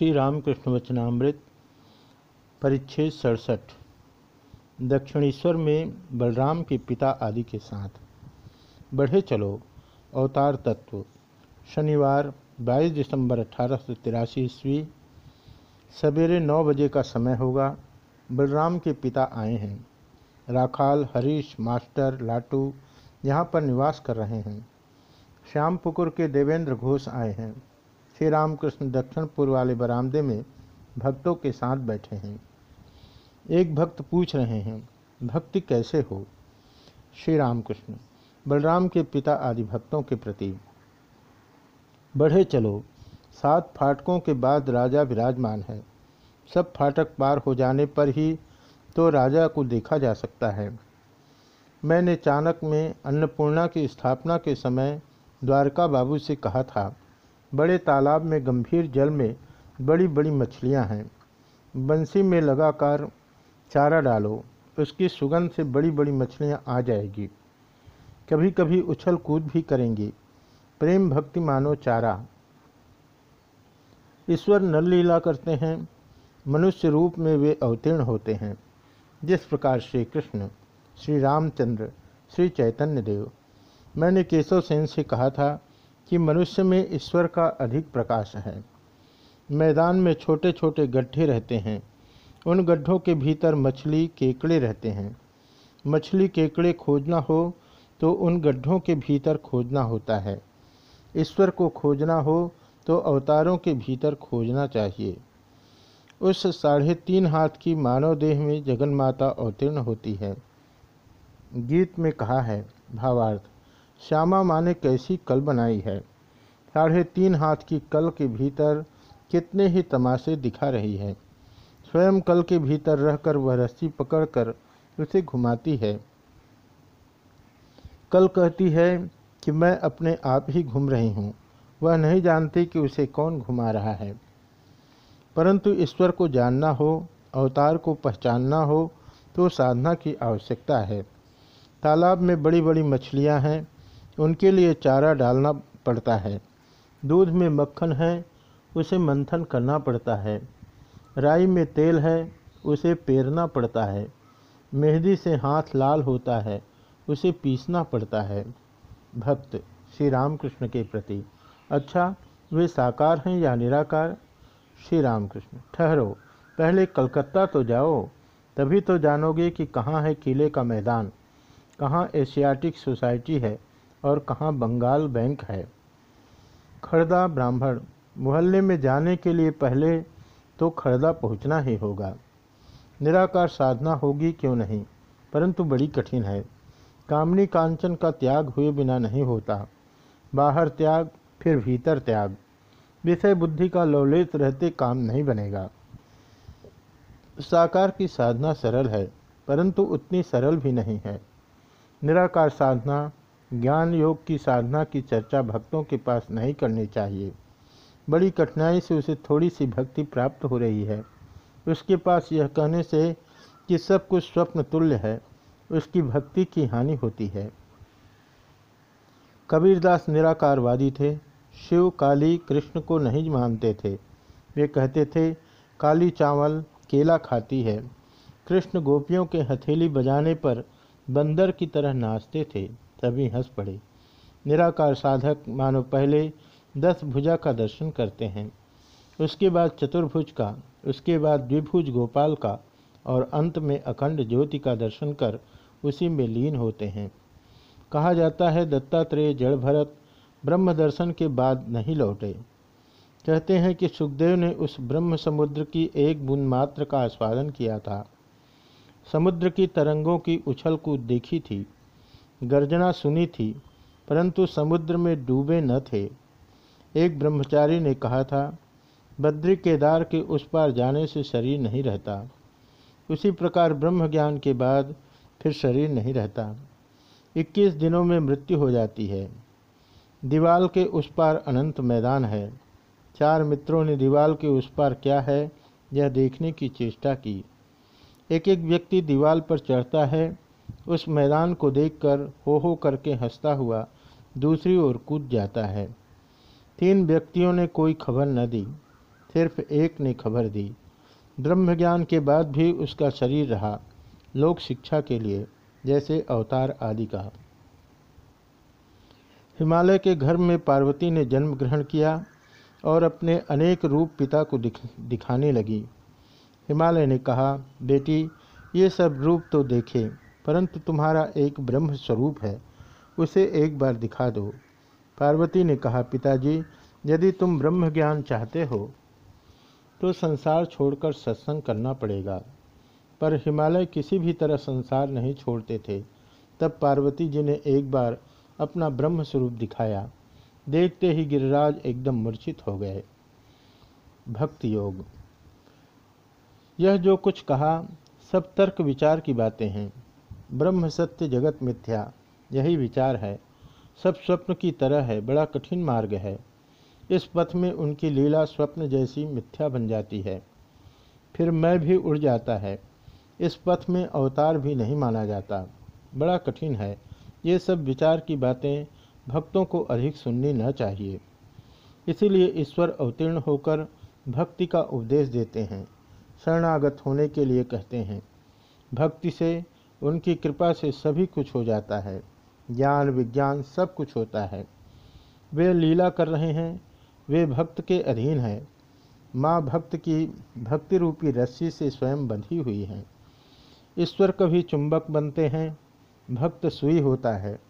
श्री रामकृष्ण वचनामृत परिच्छेद सड़सठ, दक्षिणेश्वर में बलराम के पिता आदि के साथ। बढ़े चलो अवतार तत्व। शनिवार 22 दिसंबर अठारह सौ तिरासी ईस्वी, सवेरे नौ बजे का समय होगा। बलराम के पिता आए हैं। राखाल, हरीश, मास्टर, लाटू यहाँ पर निवास कर रहे हैं। श्याम पुकुर के देवेंद्र घोष आए हैं। श्री रामकृष्ण, दक्षिण पूर्व वाले बरामदे में भक्तों के साथ बैठे हैं। एक भक्त पूछ रहे हैं, भक्ति कैसे हो? श्री रामकृष्ण, बलराम के पिता आदि भक्तों के प्रति, बढ़े चलो। सात फाटकों के बाद राजा विराजमान है। सब फाटक पार हो जाने पर ही तो राजा को देखा जा सकता है। मैंने चाणक में अन्नपूर्णा की स्थापना के समय द्वारका बाबू से कहा था बड़े तालाब में, गंभीर जल में बड़ी बड़ी मछलियाँ हैं। बंसी में लगाकर चारा डालो, उसकी सुगंध से बड़ी बड़ी मछलियाँ आ जाएगी। कभी कभी उछल कूद भी करेंगी। प्रेम भक्ति मानो चारा। ईश्वर नल लीला करते हैं। मनुष्य रूप में वे अवतीर्ण होते हैं। जिस प्रकार श्री कृष्ण श्री रामचंद्र श्री चैतन्य देव मैंने केशव सेन से कहा था कि मनुष्य में ईश्वर का अधिक प्रकाश है। मैदान में छोटे छोटे गड्ढे रहते हैं। उन गड्ढों के भीतर मछली, केकड़े रहते हैं। मछली, केकड़े खोजना हो तो उन गड्ढों के भीतर खोजना होता है। ईश्वर को खोजना हो तो अवतारों के भीतर खोजना चाहिए। उस साढ़े तीन हाथ की मानव देह में जगन माता अवतीर्ण होती है। गीत में कहा है, भावार्थ श्यामा माँ ने कैसी कल बनाई है? साढ़े तीन हाथ की कल के भीतर कितने ही तमाशे दिखा रही है। स्वयं कल के भीतर रहकर वह रस्सी पकड़कर उसे घुमाती है। कल कहती है कि मैं अपने आप ही घूम रही हूँ। वह नहीं जानती कि उसे कौन घुमा रहा है। परंतु ईश्वर को जानना हो, अवतार को पहचानना हो तो साधना की आवश्यकता है। तालाब में बड़ी बड़ी मछलियाँ हैं उनके लिए चारा डालना पड़ता है। दूध में मक्खन है, उसे मंथन करना पड़ता है। राई में तेल है, उसे पेरना पड़ता है। मेहंदी से हाथ लाल होता है, उसे पीसना पड़ता है। भक्त श्री रामकृष्ण के प्रति अच्छा वे साकार हैं या निराकार? श्री रामकृष्ण, ठहरो, पहले कलकत्ता तो जाओ, तभी तो जानोगे कि कहाँ है किले का मैदान। कहाँ एशियाटिक सोसाइटी है और कहाँ बंगाल बैंक है। खड़दा ब्राह्मण, मोहल्ले में जाने के लिए पहले तो खड़दा पहुँचना ही होगा। निराकार साधना होगी क्यों नहीं? परंतु बड़ी कठिन है। कामनी कांचन का त्याग हुए बिना नहीं होता। बाहर त्याग, फिर भीतर त्याग। विषय बुद्धि का लौलेत रहते काम नहीं बनेगा। साकार की साधना सरल है, परंतु उतनी सरल भी नहीं है। निराकार साधना ज्ञान योग की साधना की चर्चा भक्तों के पास नहीं करनी चाहिए। बड़ी कठिनाई से उसे थोड़ी सी भक्ति प्राप्त हो रही है। उसके पास यह कहने से कि सब कुछ स्वप्न तुल्य है। उसकी भक्ति की हानि होती है। कबीरदास निराकारवादी थे। शिव, काली, कृष्ण को नहीं मानते थे। वे कहते थे, काली चावल केला खाती है। कृष्ण गोपियों के हथेली बजाने पर बंदर की तरह नाचते थे। तभी हंस पड़े। निराकार साधक मानो पहले दस भुजा का दर्शन करते हैं। उसके बाद चतुर्भुज का, उसके बाद द्विभुज गोपाल का और अंत में अखंड ज्योति का दर्शन कर उसी में लीन होते हैं। कहा जाता है, दत्तात्रेय जड़ भरत ब्रह्म दर्शन के बाद नहीं लौटे। कहते हैं कि सुखदेव ने उस ब्रह्म समुद्र की एक बूंद मात्र का आस्वादन किया था। समुद्र की तरंगों की उछल कूद देखी थी। गर्जना सुनी थी, परंतु समुद्र में डूबे न थे। एक ब्रह्मचारी ने कहा था, बद्री केदार के उस पार जाने से शरीर नहीं रहता। उसी प्रकार ब्रह्म ज्ञान के बाद फिर शरीर नहीं रहता। 21 दिनों में मृत्यु हो जाती है। दीवाल के उस पार अनंत मैदान है। चार मित्रों ने दीवाल के उस पार क्या है, यह देखने की चेष्टा की। एक एक व्यक्ति दीवाल पर चढ़ता है उस मैदान को देखकर हो हो करके हंसता हुआ दूसरी ओर कूद जाता है। तीन व्यक्तियों ने कोई खबर न दी सिर्फ़ एक ने खबर दी। ब्रह्म ज्ञान के बाद भी उसका शरीर रहा लोक शिक्षा के लिए जैसे अवतार आदि का। हिमालय के घर में पार्वती ने जन्म ग्रहण किया और अपने अनेक रूप पिता को दिख, दिखाने लगी। हिमालय ने कहा बेटी ये सब रूप तो देखे परंतु तुम्हारा एक ब्रह्म स्वरूप है, उसे एक बार दिखा दो। पार्वती ने कहा, पिताजी, यदि तुम ब्रह्म ज्ञान चाहते हो तो संसार छोड़कर सत्संग करना पड़ेगा। पर हिमालय किसी भी तरह संसार नहीं छोड़ते थे, तब पार्वती जी ने एक बार अपना ब्रह्म स्वरूप दिखाया। देखते ही गिरिराज एकदम मूर्छित हो गए। भक्ति योग। यह जो कुछ कहा, सब तर्क विचार की बातें हैं। ब्रह्म सत्य जगत मिथ्या, यही विचार है। सब स्वप्न की तरह है, बड़ा कठिन मार्ग है। इस पथ में उनकी लीला स्वप्न जैसी मिथ्या बन जाती है। फिर मैं भी उड़ जाता है। इस पथ में अवतार भी नहीं माना जाता। बड़ा कठिन है। ये सब विचार की बातें भक्तों को अधिक सुननी न चाहिए। इसीलिए ईश्वर अवतीर्ण होकर भक्ति का उपदेश देते हैं। शरणागत होने के लिए कहते हैं। भक्ति से उनकी कृपा से सभी कुछ हो जाता है। ज्ञान, विज्ञान सब कुछ होता है। वे लीला कर रहे हैं। वे भक्त के अधीन हैं। माँ भक्त की भक्ति रूपी रस्सी से स्वयं बंधी हुई हैं। ईश्वर कभी चुंबक बनते हैं। भक्त सुई होता है।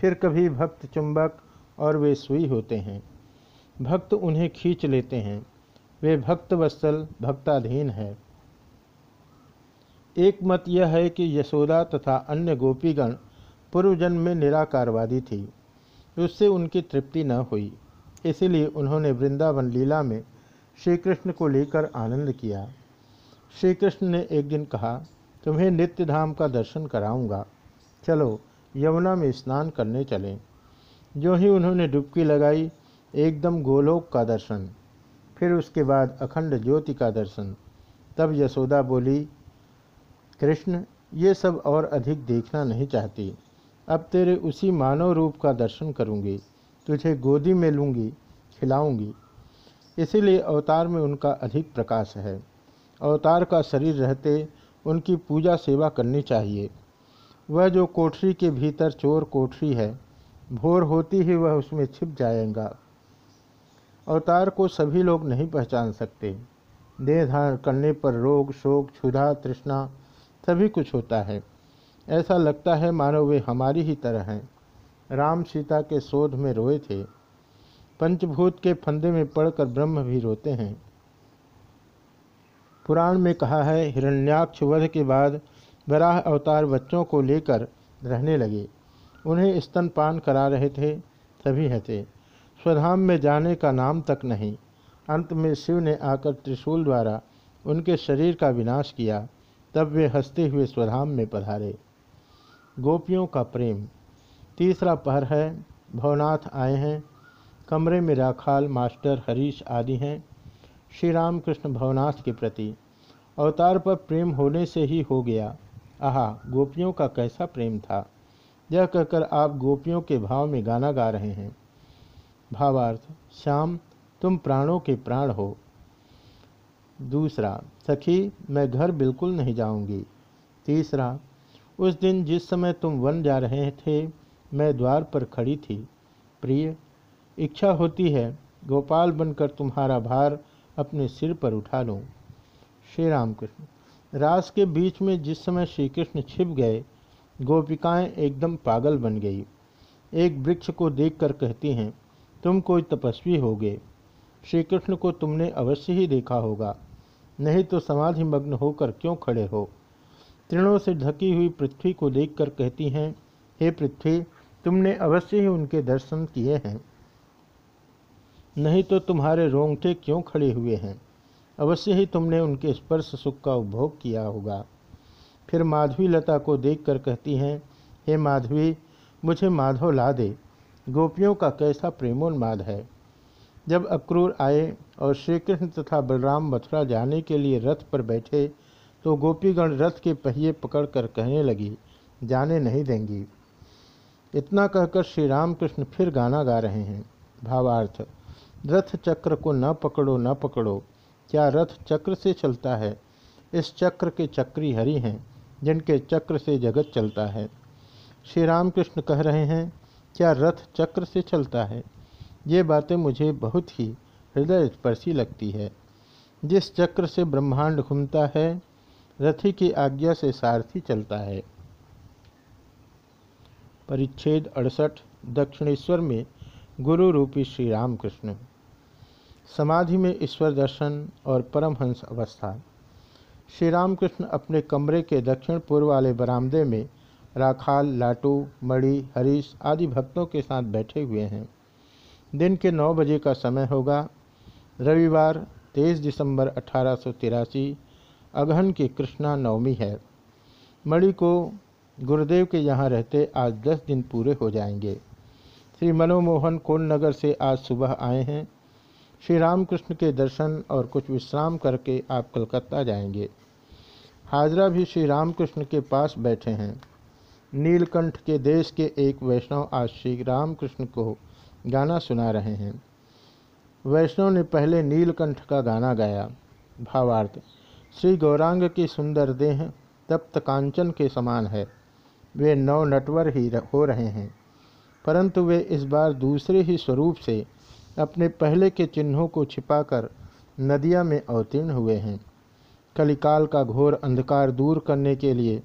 फिर कभी भक्त चुंबक और वे सुई होते हैं। भक्त उन्हें खींच लेते हैं। वे भक्त वत्सल भक्ताधीन है। एक मत यह है कि यशोदा तथा अन्य गोपीगण पूर्वजन्म में निराकारवादी थी। उससे उनकी तृप्ति न हुई। इसीलिए उन्होंने वृंदावन लीला में श्री कृष्ण को लेकर आनंद किया। श्री कृष्ण ने एक दिन कहा, तुम्हें नित्य धाम का दर्शन कराऊँगा। चलो, यमुना में स्नान करने चलें। जो ही उन्होंने डुबकी लगाई, एकदम गोलोक का दर्शन। फिर उसके बाद अखंड ज्योति का दर्शन। तब यशोदा बोली कृष्ण, ये सब और अधिक देखना नहीं चाहती। अब तेरे उसी मानव रूप का दर्शन करूँगी, तुझे गोदी में लूँगी, खिलाऊँगी। इसीलिए अवतार में उनका अधिक प्रकाश है। अवतार का शरीर रहते उनकी पूजा सेवा करनी चाहिए। वह जो कोठरी के भीतर चोर कोठरी है, भोर होती ही वह उसमें छिप जाएगा। अवतार को सभी लोग नहीं पहचान सकते। देह करने पर रोग, शोक, क्षुधा, तृष्णा सभी कुछ होता है। ऐसा लगता है मानो वे हमारी ही तरह हैं। राम सीता के शोध में रोए थे। पंचभूत के फंदे में पड़कर ब्रह्म भी रोते हैं। पुराण में कहा है, हिरण्याक्ष वध के बाद वराह अवतार बच्चों को लेकर रहने लगे। उन्हें स्तनपान करा रहे थे सभी हंसे स्वधाम में जाने का नाम तक नहीं। अंत में शिव ने आकर त्रिशूल द्वारा उनके शरीर का विनाश किया। तब वे हँसते हुए स्वधाम में पधारे। गोपियों का प्रेम। तीसरा पहर है, भवनाथ आए हैं। कमरे में राखाल, मास्टर, हरीश आदि हैं। श्री राम कृष्ण भवनाथ के प्रति। अवतार पर प्रेम होने से ही हो गया। आहा, गोपियों का कैसा प्रेम था। यह कहकर आप गोपियों के भाव में गाना गा रहे हैं। भावार्थ, श्याम, तुम प्राणों के प्राण हो। दूसरा, सखी, मैं घर बिल्कुल नहीं जाऊँगी। तीसरा, उस दिन जिस समय तुम वन जा रहे थे, मैं द्वार पर खड़ी थी। प्रिय, इच्छा होती है, गोपाल बनकर तुम्हारा भार अपने सिर पर उठा लूँ। श्री राम कृष्ण रास के बीच में जिस समय श्री कृष्ण छिप गए, गोपिकाएँ एकदम पागल बन गई। एक वृक्ष को देखकर कहती हैं, तुम कोई तपस्वी होगे। श्री कृष्ण को तुमने अवश्य ही देखा होगा। नहीं तो समाधि मग्न होकर क्यों खड़े हो? तृणों से ढकी हुई पृथ्वी को देखकर कहती हैं, हे पृथ्वी, तुमने अवश्य ही उनके दर्शन किए हैं। नहीं तो तुम्हारे रोंगटे क्यों खड़े हुए हैं? अवश्य ही तुमने उनके स्पर्श सुख का उपभोग किया होगा। फिर माधवी लता को देखकर कहती हैं, हे माधवी, मुझे माधव ला दे। गोपियों का कैसा प्रेमोन्माद है। जब अक्रूर आए और श्री कृष्ण तथा बलराम मथुरा जाने के लिए रथ पर बैठे तो गोपीगण रथ के पहिए पकड़कर कहने लगी, जाने नहीं देंगी। इतना कहकर श्री रामकृष्ण फिर गाना गा रहे हैं। भावार्थ, रथ चक्र को न पकड़ो न पकड़ो। क्या रथ चक्र से चलता है? इस चक्र के चक्री हरि हैं, जिनके चक्र से जगत चलता है। श्री रामकृष्ण कह रहे हैं, क्या रथ चक्र से चलता है? ये बातें मुझे बहुत ही हृदय स्पर्शी लगती है। जिस चक्र से ब्रह्मांड घूमता है, रथी की आज्ञा से सारथी चलता है। परिच्छेद अड़सठ, दक्षिणेश्वर में गुरु रूपी श्री रामकृष्ण समाधि में ईश्वर दर्शन और परमहंस अवस्था। श्री रामकृष्ण अपने कमरे के दक्षिण पूर्व वाले बरामदे में राखाल, लाटू, मणि, हरीश आदि भक्तों के साथ बैठे हुए हैं। दिन के नौ बजे का समय होगा। रविवार, तेईस दिसंबर अठारह सौ तिरासी अगहन की कृष्णा नवमी है। मणि को गुरुदेव के यहाँ रहते आज दस दिन पूरे हो जाएँगे। श्री मनोमोहन कोल नगर से आज सुबह आए हैं। श्री रामकृष्ण के दर्शन और कुछ विश्राम करके आप कलकत्ता जाएँगे। हाजरा भी श्री रामकृष्ण के पास बैठे हैं। नीलकंठ के देश के एक वैष्णव आज श्री रामकृष्ण को गाना सुना रहे हैं। वैष्णव ने पहले नीलकंठ का गाना गाया। भावार्थ, श्री गौरांग की सुंदर देह तप्त कांचन के समान है। वे नव नटवर ही हो रहे हैं। परंतु वे इस बार दूसरे ही स्वरूप से अपने पहले के चिन्हों को छिपाकर नदिया में अवतीर्ण हुए हैं। कलिकाल का घोर अंधकार दूर करने के लिए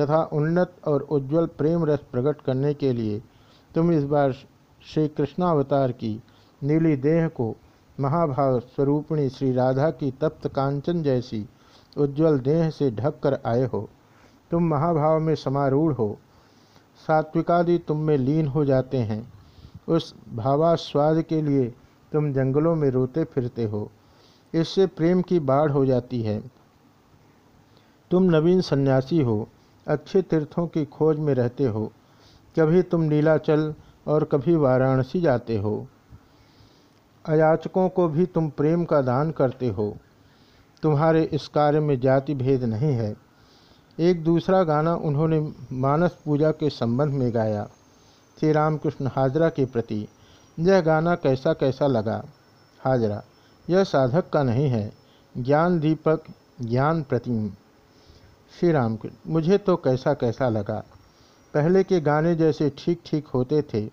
तथा उन्नत और उज्जवल प्रेम रस प्रकट करने के लिए तुम इस बार श्री कृष्णावतार की नीली देह को महाभाव स्वरूपिणी श्री राधा की तप्त कांचन जैसी उज्जवल देह से ढक कर आए हो। तुम महाभाव में समारूढ़ हो। सात्विकादि तुम में लीन हो जाते हैं। उस भावास्वाद के लिए तुम जंगलों में रोते फिरते हो। इससे प्रेम की बाढ़ हो जाती है। तुम नवीन सन्यासी हो। अच्छे तीर्थों की खोज में रहते हो। कभी तुम नीलाचल और कभी वाराणसी जाते हो। अयाचकों को भी तुम प्रेम का दान करते हो। तुम्हारे इस कार्य में जाति भेद नहीं है। एक दूसरा गाना उन्होंने मानस पूजा के संबंध में गाया, श्री रामकृष्ण हाजरा के प्रति। यह गाना कैसा कैसा लगा? हाजरा, यह साधक का नहीं है, ज्ञान दीपक, ज्ञान प्रतिम। श्री राम मुझे तो कैसा कैसा लगा। पहले के गाने जैसे ठीक ठीक होते थे।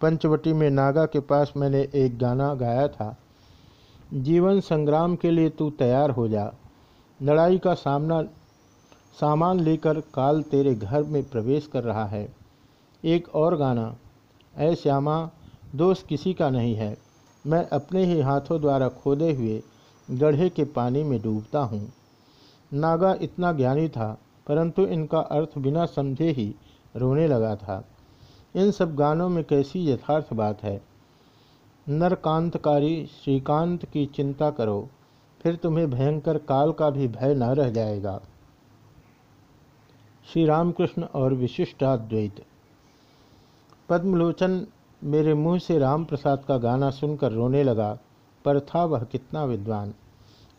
पंचवटी में नागा के पास मैंने एक गाना गाया था। जीवन संग्राम के लिए तू तैयार हो जा। लड़ाई का सामना, सामान लेकर काल तेरे घर में प्रवेश कर रहा है। एक और गाना, ऐ श्यामा दोष किसी का नहीं है। मैं अपने ही हाथों द्वारा खोदे हुए गढ़े के पानी में डूबता हूँ। नागा इतना ज्ञानी था, परंतु इनका अर्थ बिना समझे ही रोने लगा था। इन सब गानों में कैसी यथार्थ बात है? नरकांतकारी, श्रीकांत की चिंता करो, फिर तुम्हें भयंकर काल का भी भय न रह जाएगा। श्री रामकृष्ण और विशिष्टाद्वैत। पद्मलोचन मेरे मुँह से राम प्रसाद का गाना सुनकर रोने लगा, पर था वह कितना विद्वान।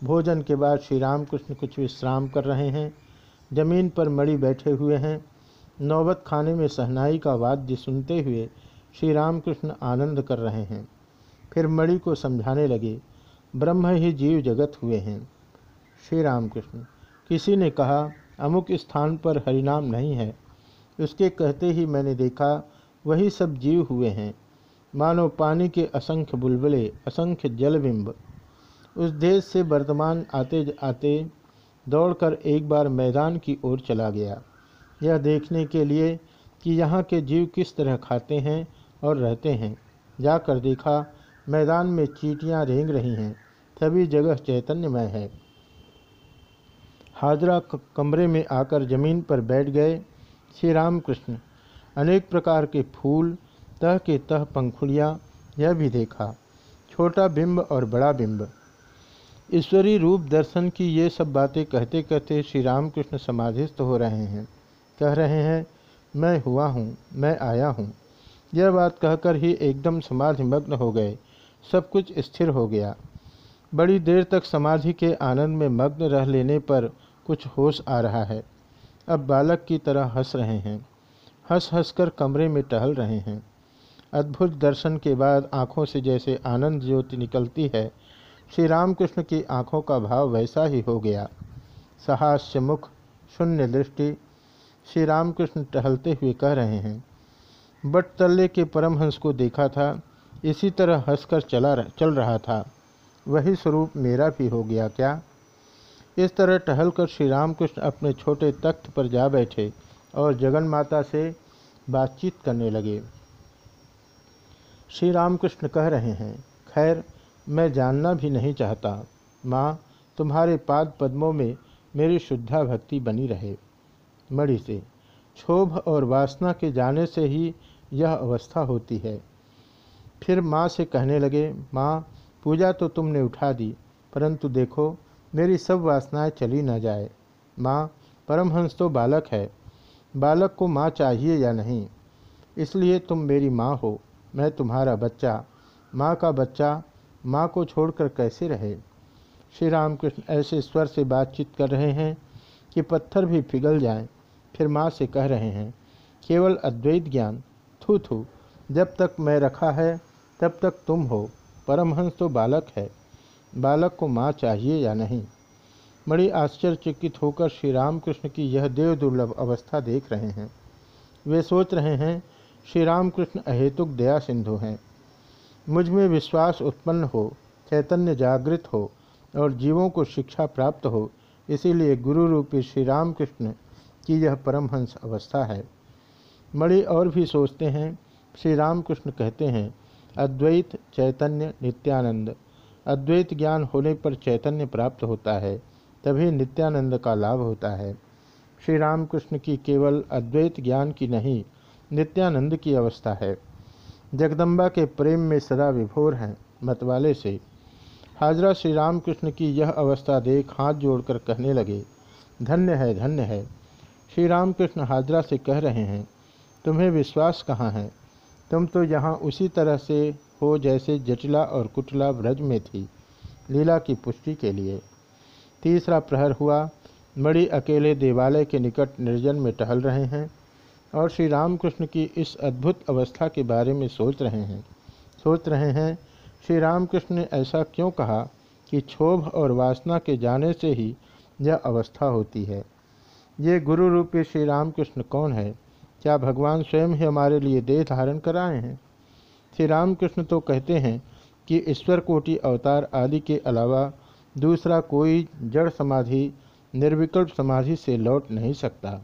भोजन के बाद श्री रामकृष्ण कुछ विश्राम कर रहे हैं, ज़मीन पर मड़ी बैठे हुए हैं नौबत खाने में सहनाई का वाद्य सुनते हुए श्री रामकृष्ण आनंद कर रहे हैं। फिर मणि को समझाने लगे, ब्रह्म ही जीव जगत हुए हैं। श्री रामकृष्ण, किसी ने कहा, अमुक स्थान पर हरिनाम नहीं है। उसके कहते ही मैंने देखा, वही सब जीव हुए हैं। मानो पानी के असंख्य बुलबुले, असंख्य जलबिंब। उस देश से वर्तमान आते आते दौड़कर एक बार मैदान की ओर चला गया। यह देखने के लिए कि यहाँ के जीव किस तरह खाते हैं और रहते हैं। जाकर देखा, मैदान में चीटियाँ रेंग रही हैं सभी जगह चैतन्यमय है। हाजरा कमरे में आकर ज़मीन पर बैठ गए श्री राम कृष्ण अनेक प्रकार के फूल, तह के तह पंखुड़ियाँ, यह भी देखा। छोटा बिंब और बड़ा बिंब। ईश्वरी रूप दर्शन की ये सब बातें कहते कहते श्री रामकृष्ण समाधिस्थ हो रहे हैं। कह रहे हैं, मैं हुआ हूँ, मैं आया हूँ। यह बात कहकर ही एकदम समाधि मग्न हो गए। सब कुछ स्थिर हो गया। बड़ी देर तक समाधि के आनंद में मग्न रह लेने पर कुछ होश आ रहा है। अब बालक की तरह हंस रहे हैं। हंस हंस कर कमरे में टहल रहे हैं। अद्भुत दर्शन के बाद आँखों से जैसे आनंद ज्योति निकलती है श्री रामकृष्ण की आँखों का भाव वैसा ही हो गया। सहास्य मुख शून्य दृष्टि श्री रामकृष्ण टहलते हुए कह रहे हैं, बट तल्ले के परमहंस को देखा था, इसी तरह हंसकर चला चल रहा था। वही स्वरूप मेरा भी हो गया क्या? इस तरह टहलकर श्री रामकृष्ण अपने छोटे तख्त पर जा बैठे और जगन माता से बातचीत करने लगे। श्री रामकृष्ण कह रहे हैं, खैर, मैं जानना भी नहीं चाहता। माँ, तुम्हारे पाद पद्मों में मेरी शुद्धा भक्ति बनी रहे। मणि से। क्षोभ और वासना के जाने से ही यह अवस्था होती है। फिर माँ से कहने लगे माँ पूजा तो तुमने उठा दी परंतु देखो मेरी सब वासनाएँ चली न जाए। माँ परमहंस तो बालक है। बालक को माँ चाहिए या नहीं? इसलिए तुम मेरी माँ हो मैं तुम्हारा बच्चा। माँ का बच्चा माँ को छोड़कर कैसे रहे? श्री रामकृष्ण ऐसे स्वर से बातचीत कर रहे हैं कि पत्थर भी पिघल जाएँ, फिर माँ से कह रहे हैं, केवल अद्वैत ज्ञान, थू थू, जब तक मैं रखा है, तब तक तुम हो, परमहंस तो बालक है, बालक को माँ चाहिए या नहीं? बड़ी आश्चर्यचकित होकर श्री रामकृष्ण की यह देव दुर्लभ अवस्था देख रहे हैं। वे सोच रहे हैं, श्री रामकृष्ण अहेतुक दया सिंधु हैं। मुझमें विश्वास उत्पन्न हो, चैतन्य जागृत हो, और जीवों को शिक्षा प्राप्त हो, इसीलिए गुरु रूपी श्री रामकृष्ण की यह परमहंस अवस्था है। मणि और भी सोचते हैं श्री रामकृष्ण कहते हैं, अद्वैत चैतन्य नित्यानंद। अद्वैत ज्ञान होने पर चैतन्य प्राप्त होता है, तभी नित्यानंद का लाभ होता है। श्री रामकृष्ण की केवल अद्वैत ज्ञान की नहीं, नित्यानंद की अवस्था है। जगदम्बा के प्रेम में सदा विभोर हैं, मतवाले से। हाजरा श्री रामकृष्ण की यह अवस्था देख हाथ जोड़कर कहने लगे, धन्य है धन्य है। श्री रामकृष्ण हाजरा से कह रहे हैं, तुम्हें विश्वास कहाँ है? तुम तो यहाँ उसी तरह से हो जैसे जटिला और कुटला ब्रज में थी, लीला की पुष्टि के लिए। तीसरा प्रहर हुआ, मणि अकेले देवालय के निकट निर्जन में टहल रहे हैं और श्री रामकृष्ण की इस अद्भुत अवस्था के बारे में सोच रहे हैं। सोच रहे हैं श्री रामकृष्ण ने ऐसा क्यों कहा कि क्षोभ और वासना के जाने से ही यह अवस्था होती है? ये गुरु रूपी श्री रामकृष्ण कौन है? क्या भगवान स्वयं ही हमारे लिए देह धारण कराए हैं? श्री रामकृष्ण तो कहते हैं कि ईश्वर कोटि अवतार आदि के अलावा दूसरा कोई जड़ समाधि, निर्विकल्प समाधि से लौट नहीं सकता।